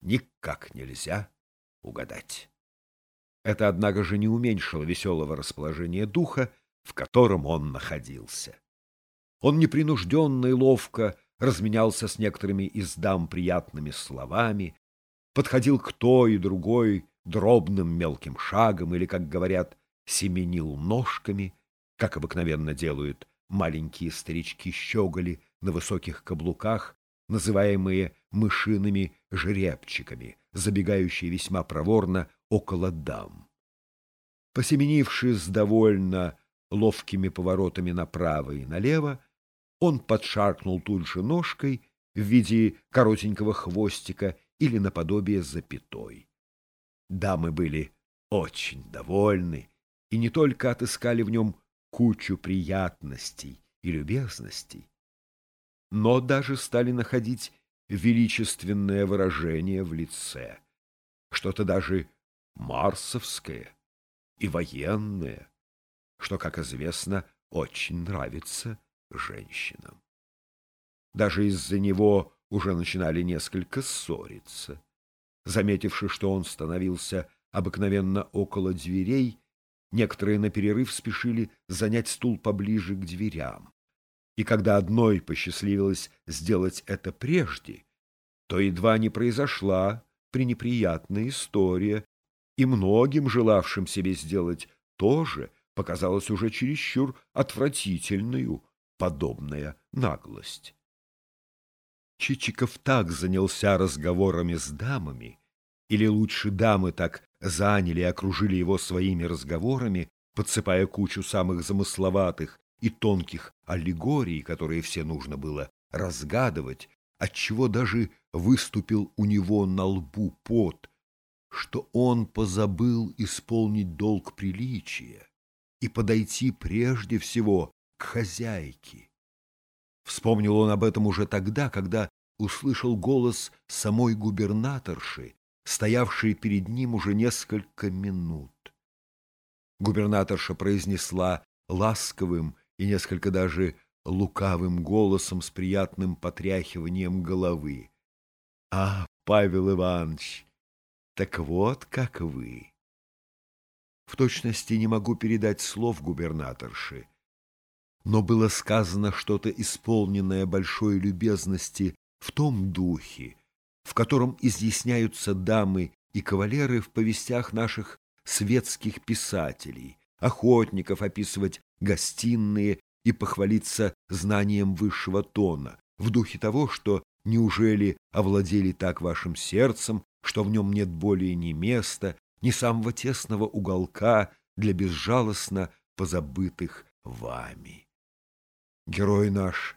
никак нельзя угадать. Это, однако же, не уменьшило веселого расположения духа, в котором он находился. Он непринужденно и ловко разменялся с некоторыми из дам приятными словами, подходил к той и другой дробным мелким шагом или, как говорят, семенил ножками, как обыкновенно делают маленькие старички-щеголи на высоких каблуках, называемые мышиными жеребчиками, забегающие весьма проворно около дам. Посеменившись довольно ловкими поворотами направо и налево, он подшаркнул тут же ножкой в виде коротенького хвостика или наподобие запятой. Дамы были очень довольны и не только отыскали в нем кучу приятностей и любезностей, но даже стали находить величественное выражение в лице, что-то даже марсовское и военное, что, как известно, очень нравится женщинам. Даже из-за него уже начинали несколько ссориться. Заметивши, что он становился обыкновенно около дверей, некоторые на перерыв спешили занять стул поближе к дверям. И когда одной посчастливилось сделать это прежде, то едва не произошла пренеприятная история, и многим, желавшим себе сделать то же, показалось уже чересчур отвратительную подобная наглость. Чичиков так занялся разговорами с дамами, или лучше дамы так заняли и окружили его своими разговорами, подсыпая кучу самых замысловатых и тонких аллегорий, которые все нужно было разгадывать, отчего даже выступил у него на лбу пот, что он позабыл исполнить долг приличия и подойти прежде всего к хозяйке. Вспомнил он об этом уже тогда, когда услышал голос самой губернаторши, стоявшей перед ним уже несколько минут. Губернаторша произнесла ласковым и несколько даже лукавым голосом с приятным потряхиванием головы. — А, Павел Иванович, так вот как вы! В точности не могу передать слов губернаторши, но было сказано что-то исполненное большой любезности в том духе, в котором изъясняются дамы и кавалеры в повестях наших светских писателей, охотников описывать гостиные и похвалиться знанием высшего тона, в духе того, что неужели овладели так вашим сердцем, что в нем нет более ни места, ни самого тесного уголка для безжалостно позабытых вами. Герой наш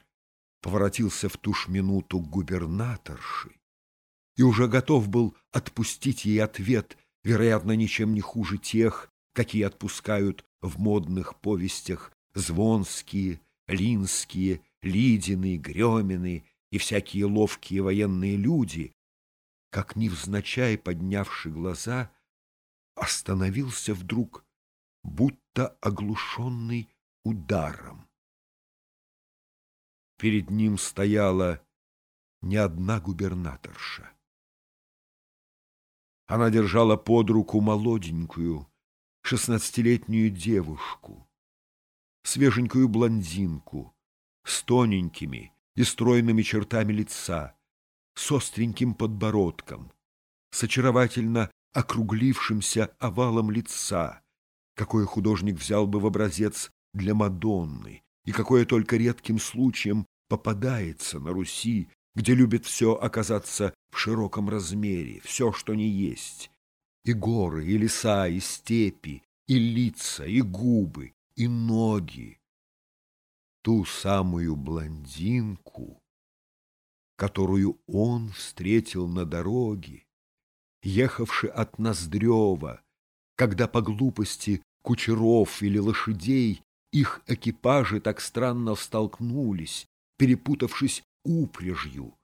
поворотился в ту ж минуту к губернаторши и уже готов был отпустить ей ответ, вероятно, ничем не хуже тех, какие отпускают в модных повестях Звонские, Линские, Лидины, Гремины и всякие ловкие военные люди, как невзначай поднявши глаза, остановился вдруг, будто оглушенный ударом. Перед ним стояла не одна губернаторша. Она держала под руку молоденькую, шестнадцатилетнюю девушку, свеженькую блондинку с тоненькими и стройными чертами лица, с остреньким подбородком, с очаровательно округлившимся овалом лица, какой художник взял бы в образец для Мадонны, и какое только редким случаем попадается на Руси, где любит все оказаться в широком размере, все, что не есть. И горы, и леса, и степи, и лица, и губы, и ноги. Ту самую блондинку, которую он встретил на дороге, ехавши от Ноздрева, когда по глупости кучеров или лошадей их экипажи так странно столкнулись, перепутавшись упряжью,